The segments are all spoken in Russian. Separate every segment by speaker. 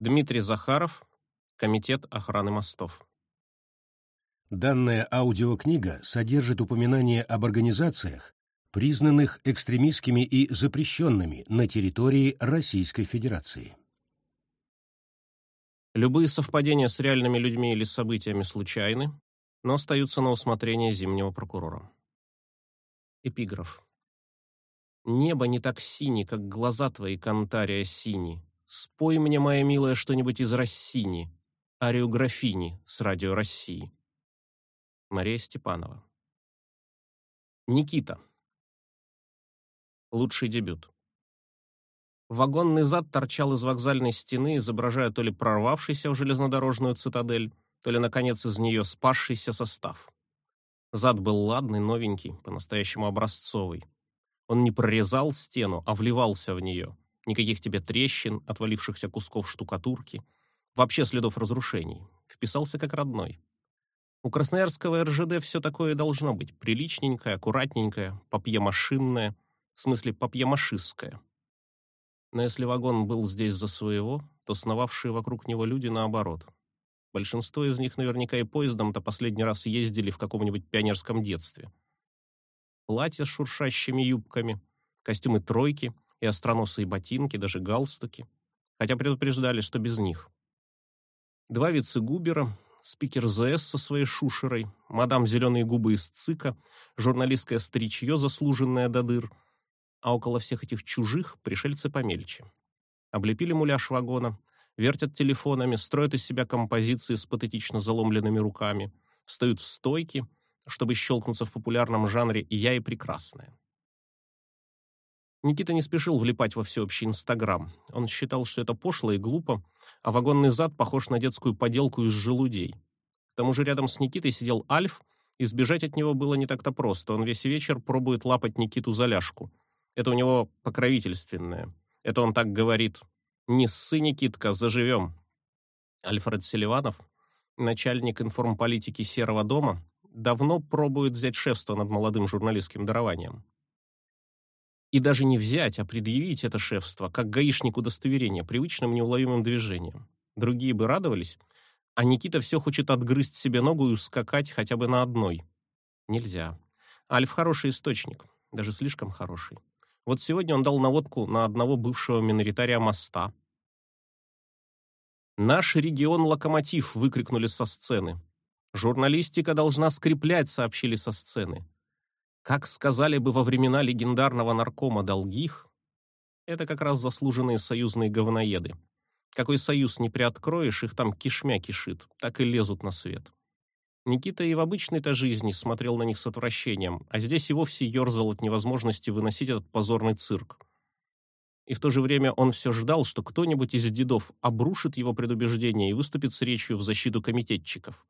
Speaker 1: Дмитрий Захаров, Комитет охраны мостов.
Speaker 2: Данная аудиокнига содержит упоминания об организациях, признанных экстремистскими и запрещенными на территории Российской Федерации.
Speaker 1: Любые совпадения с реальными людьми или событиями случайны, но остаются на усмотрение зимнего прокурора. Эпиграф. Небо не так сине, как глаза твои, Кантария, сини. Спой мне, моя милая, что-нибудь из Рассини, арию графини с радио России. Мария Степанова. Никита. Лучший дебют. Вагонный зад торчал из вокзальной стены, изображая то ли прорвавшийся в железнодорожную цитадель, то ли, наконец, из нее спасшийся состав. Зад был ладный, новенький, по-настоящему образцовый. Он не прорезал стену, а вливался в нее, Никаких тебе трещин, отвалившихся кусков штукатурки, вообще следов разрушений. Вписался как родной. У красноярского РЖД все такое должно быть. Приличненькое, аккуратненькое, папье-машинное, в смысле папье-машистское. Но если вагон был здесь за своего, то сновавшие вокруг него люди наоборот. Большинство из них наверняка и поездом-то последний раз ездили в каком-нибудь пионерском детстве. Платья с шуршащими юбками, костюмы тройки — и остроносые ботинки, даже галстуки, хотя предупреждали, что без них. Два вице-губера, спикер ЗС со своей шушерой, мадам зеленые губы из ЦИКа, журналистское стричье, заслуженное до дыр, а около всех этих чужих пришельцы помельче. Облепили муляж вагона, вертят телефонами, строят из себя композиции с патетично заломленными руками, встают в стойки, чтобы щелкнуться в популярном жанре «Я и прекрасная». Никита не спешил влипать во всеобщий Инстаграм. Он считал, что это пошло и глупо, а вагонный зад похож на детскую поделку из желудей. К тому же рядом с Никитой сидел Альф, и сбежать от него было не так-то просто. Он весь вечер пробует лапать Никиту за ляжку. Это у него покровительственное. Это он так говорит. «Не ссы, Никитка, заживем». Альфред Селиванов, начальник информполитики Серого дома, давно пробует взять шефство над молодым журналистским дарованием. И даже не взять, а предъявить это шефство, как гаишнику удостоверение, привычным неуловимым движением. Другие бы радовались, а Никита все хочет отгрызть себе ногу и ускакать хотя бы на одной. Нельзя. Альф хороший источник, даже слишком хороший. Вот сегодня он дал наводку на одного бывшего миноритария моста. «Наш регион — локомотив!» — выкрикнули со сцены. «Журналистика должна скреплять!» — сообщили со сцены. Как сказали бы во времена легендарного наркома Долгих, это как раз заслуженные союзные говноеды. Какой союз не приоткроешь, их там кишмя кишит, так и лезут на свет. Никита и в обычной-то жизни смотрел на них с отвращением, а здесь и вовсе ерзал от невозможности выносить этот позорный цирк. И в то же время он все ждал, что кто-нибудь из дедов обрушит его предубеждение и выступит с речью в защиту комитетчиков.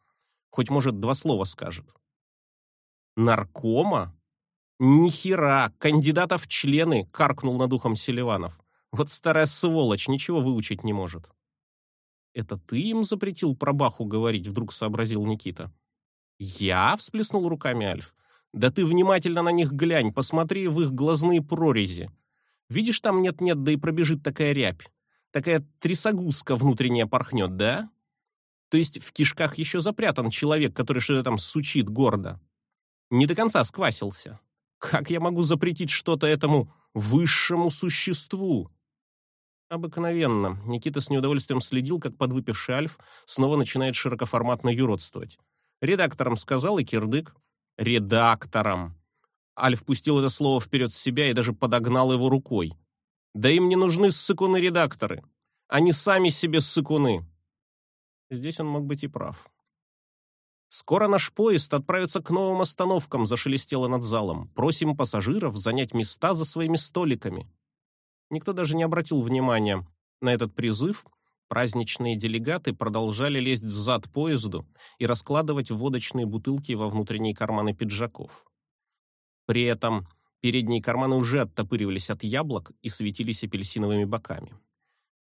Speaker 1: Хоть, может, два слова скажет. «Наркома?» «Нихера! Кандидата в члены!» — каркнул над ухом Селиванов. «Вот старая сволочь, ничего выучить не может». «Это ты им запретил про Баху говорить?» — вдруг сообразил Никита. «Я?» — всплеснул руками Альф. «Да ты внимательно на них глянь, посмотри в их глазные прорези. Видишь, там нет-нет, да и пробежит такая рябь. Такая трясогузка внутренняя порхнет, да? То есть в кишках еще запрятан человек, который что-то там сучит гордо. Не до конца сквасился. Как я могу запретить что-то этому высшему существу? Обыкновенно. Никита с неудовольствием следил, как подвыпивший Альф снова начинает широкоформатно юродствовать. Редактором сказал и кирдык. Редактором. Альф пустил это слово вперед себя и даже подогнал его рукой. Да им не нужны ссыкуны-редакторы. Они сами себе ссыкуны. Здесь он мог быть и прав. «Скоро наш поезд отправится к новым остановкам», — зашелестело над залом. «Просим пассажиров занять места за своими столиками». Никто даже не обратил внимания на этот призыв. Праздничные делегаты продолжали лезть в зад поезду и раскладывать водочные бутылки во внутренние карманы пиджаков. При этом передние карманы уже оттопыривались от яблок и светились апельсиновыми боками.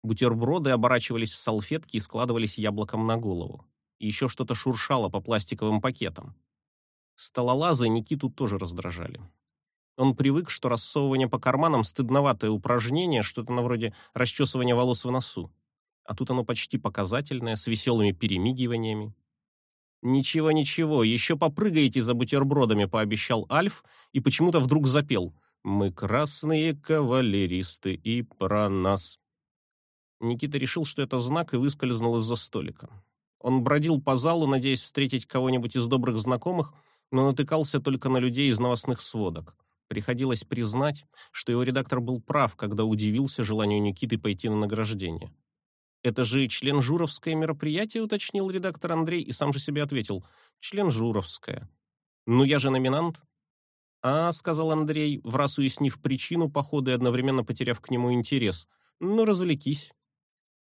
Speaker 1: Бутерброды оборачивались в салфетки и складывались яблоком на голову и еще что-то шуршало по пластиковым пакетам. Стололазы Никиту тоже раздражали. Он привык, что рассовывание по карманам — стыдноватое упражнение, что-то на вроде расчесывания волос в носу. А тут оно почти показательное, с веселыми перемигиваниями. «Ничего, ничего, еще попрыгаете за бутербродами», — пообещал Альф и почему-то вдруг запел. «Мы красные кавалеристы и про нас». Никита решил, что это знак, и выскользнул из-за столика. Он бродил по залу, надеясь встретить кого-нибудь из добрых знакомых, но натыкался только на людей из новостных сводок. Приходилось признать, что его редактор был прав, когда удивился желанию Никиты пойти на награждение. «Это же член Журовское мероприятие», — уточнил редактор Андрей и сам же себе ответил. «Член Журовское». «Ну, я же номинант». «А», — сказал Андрей, в раз уяснив причину похода и одновременно потеряв к нему интерес. «Ну, развлекись».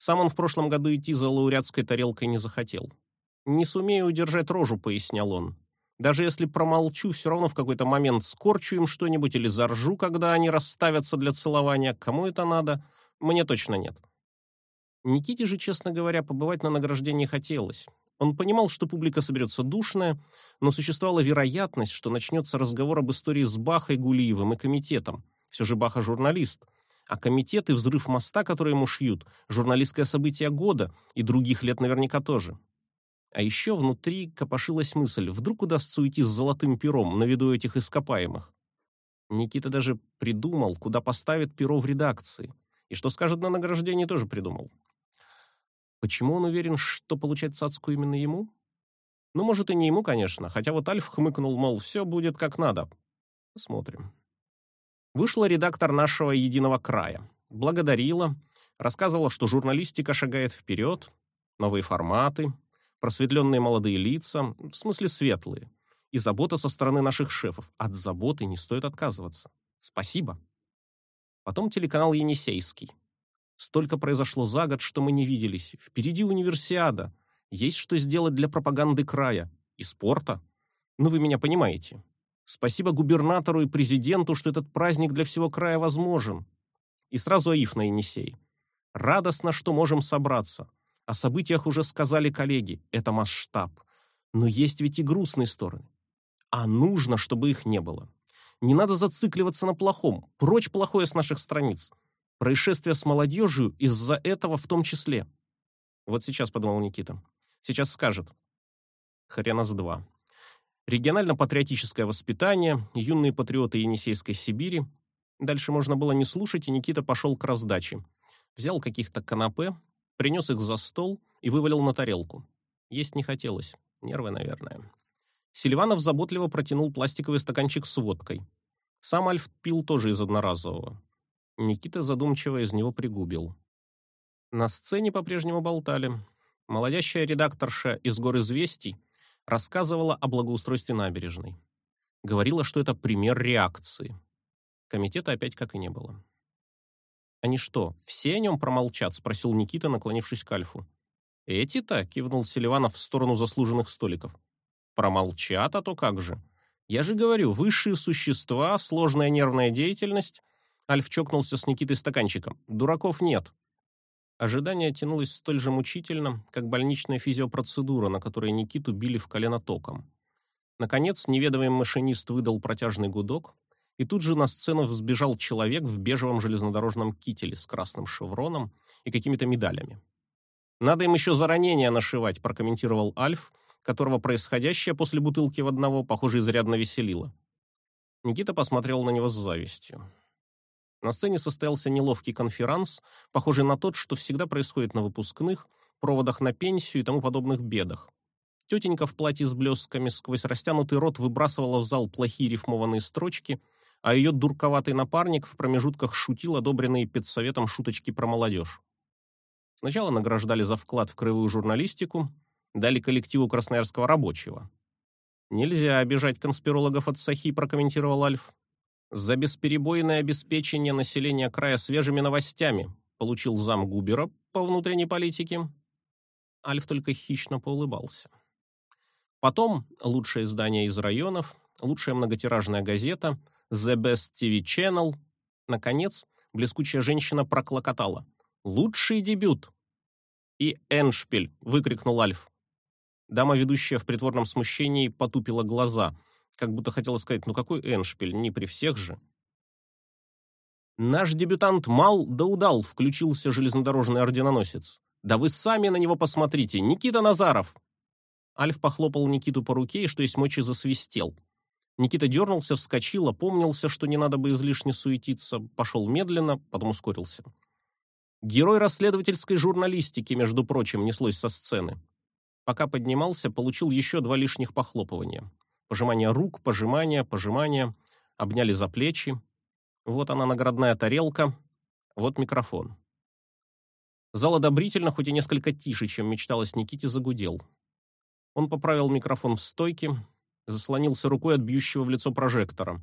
Speaker 1: Сам он в прошлом году идти за лауреатской тарелкой не захотел. «Не сумею удержать рожу», — пояснял он. Даже если промолчу, все равно в какой-то момент скорчу им что-нибудь или заржу, когда они расставятся для целования. Кому это надо? Мне точно нет. Никите же, честно говоря, побывать на награждении хотелось. Он понимал, что публика соберется душная, но существовала вероятность, что начнется разговор об истории с Бахой, Гулиевым и комитетом. Все же Баха журналист. А комитет и взрыв моста, который ему шьют, журналистское событие года, и других лет наверняка тоже. А еще внутри копошилась мысль, вдруг удастся уйти с золотым пером на виду этих ископаемых. Никита даже придумал, куда поставит перо в редакции. И что скажет на награждении, тоже придумал. Почему он уверен, что получать цацку именно ему? Ну, может, и не ему, конечно, хотя вот Альф хмыкнул, мол, все будет как надо. Посмотрим. Вышла редактор нашего «Единого края». Благодарила, рассказывала, что журналистика шагает вперед, новые форматы, просветленные молодые лица, в смысле светлые, и забота со стороны наших шефов. От заботы не стоит отказываться. Спасибо. Потом телеканал «Енисейский». Столько произошло за год, что мы не виделись. Впереди универсиада. Есть что сделать для пропаганды края. И спорта. Ну, вы меня понимаете. Спасибо губернатору и президенту, что этот праздник для всего края возможен. И сразу Аиф на Енисей. Радостно, что можем собраться. О событиях уже сказали коллеги. Это масштаб. Но есть ведь и грустные стороны. А нужно, чтобы их не было. Не надо зацикливаться на плохом. Прочь плохое с наших страниц. Происшествия с молодежью из-за этого в том числе. Вот сейчас, подумал Никита. Сейчас скажет. Хрена с два. Регионально-патриотическое воспитание, юные патриоты Енисейской Сибири. Дальше можно было не слушать, и Никита пошел к раздаче. Взял каких-то канапе, принес их за стол и вывалил на тарелку. Есть не хотелось. Нервы, наверное. Селиванов заботливо протянул пластиковый стаканчик с водкой. Сам Альф пил тоже из одноразового. Никита задумчиво из него пригубил. На сцене по-прежнему болтали. Молодящая редакторша из «Гор известий» рассказывала о благоустройстве набережной. Говорила, что это пример реакции. Комитета опять как и не было. «Они что, все о нем промолчат?» — спросил Никита, наклонившись к Альфу. «Эти-то?» — кивнул Селиванов в сторону заслуженных столиков. «Промолчат, а то как же. Я же говорю, высшие существа, сложная нервная деятельность...» Альф чокнулся с Никитой стаканчиком. «Дураков нет». Ожидание тянулось столь же мучительно, как больничная физиопроцедура, на которой Никиту били в колено током. Наконец, неведомый машинист выдал протяжный гудок, и тут же на сцену взбежал человек в бежевом железнодорожном кителе с красным шевроном и какими-то медалями. «Надо им еще за ранение нашивать», — прокомментировал Альф, которого происходящее после бутылки в одного, похоже, изрядно веселило. Никита посмотрел на него с завистью. На сцене состоялся неловкий конферанс, похожий на тот, что всегда происходит на выпускных, проводах на пенсию и тому подобных бедах. Тетенька в платье с блесками сквозь растянутый рот выбрасывала в зал плохие рифмованные строчки — а ее дурковатый напарник в промежутках шутил одобренные педсоветом шуточки про молодежь. Сначала награждали за вклад в краевую журналистику, дали коллективу красноярского рабочего. «Нельзя обижать конспирологов от Сахи», прокомментировал Альф. «За бесперебойное обеспечение населения края свежими новостями», получил зам Губера по внутренней политике. Альф только хищно поулыбался. Потом лучшее издание из районов, лучшая многотиражная газета — The Best TV Channel. Наконец, блескучая женщина проклокотала. «Лучший дебют!» «И Эншпиль!» — выкрикнул Альф. Дама, ведущая в притворном смущении, потупила глаза, как будто хотела сказать, ну какой Эншпиль, не при всех же. «Наш дебютант мал да удал», — включился железнодорожный орденоносец. Да вы сами на него посмотрите, Никита Назаров!» Альф похлопал Никиту по руке и, что есть мочи, засвистел. Никита дернулся, вскочил, опомнился, что не надо бы излишне суетиться, пошел медленно, потом ускорился. Герой расследовательской журналистики, между прочим, неслось со сцены. Пока поднимался, получил еще два лишних похлопывания. Пожимание рук, пожимание, пожимание. Обняли за плечи. Вот она, наградная тарелка. Вот микрофон. Зал одобрительно, хоть и несколько тише, чем мечталось Никите, загудел. Он поправил микрофон в стойке, заслонился рукой от бьющего в лицо прожектора.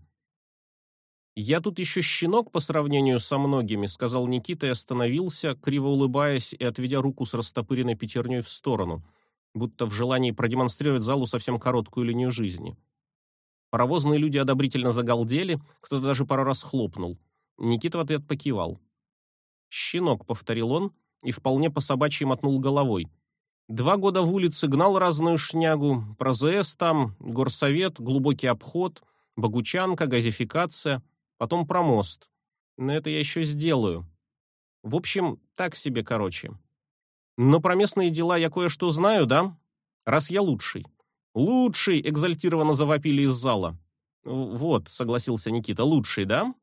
Speaker 1: «Я тут еще щенок по сравнению со многими», — сказал Никита и остановился, криво улыбаясь и отведя руку с растопыренной пятерней в сторону, будто в желании продемонстрировать залу совсем короткую линию жизни. Паровозные люди одобрительно загалдели, кто-то даже пару раз хлопнул. Никита в ответ покивал. «Щенок», — повторил он, и вполне по-собачьи мотнул головой. Два года в улице гнал разную шнягу, про ЗС там, горсовет, глубокий обход, богучанка, газификация, потом про мост. Но это я еще сделаю. В общем, так себе, короче. Но про местные дела я кое-что знаю, да? Раз я лучший. Лучший, экзальтированно завопили из зала. Вот, согласился Никита, лучший, да?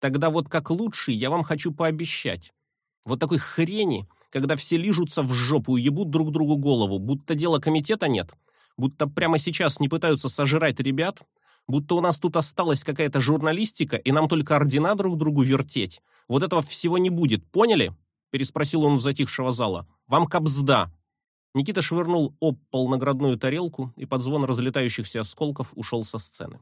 Speaker 1: Тогда вот как лучший я вам хочу пообещать. Вот такой хрени когда все лижутся в жопу и ебут друг другу голову, будто дела комитета нет, будто прямо сейчас не пытаются сожрать ребят, будто у нас тут осталась какая-то журналистика, и нам только ордена друг другу вертеть. Вот этого всего не будет, поняли?» Переспросил он в затихшего зала. «Вам кобзда!» Никита швырнул об пол наградную тарелку и под звон разлетающихся осколков ушел со сцены.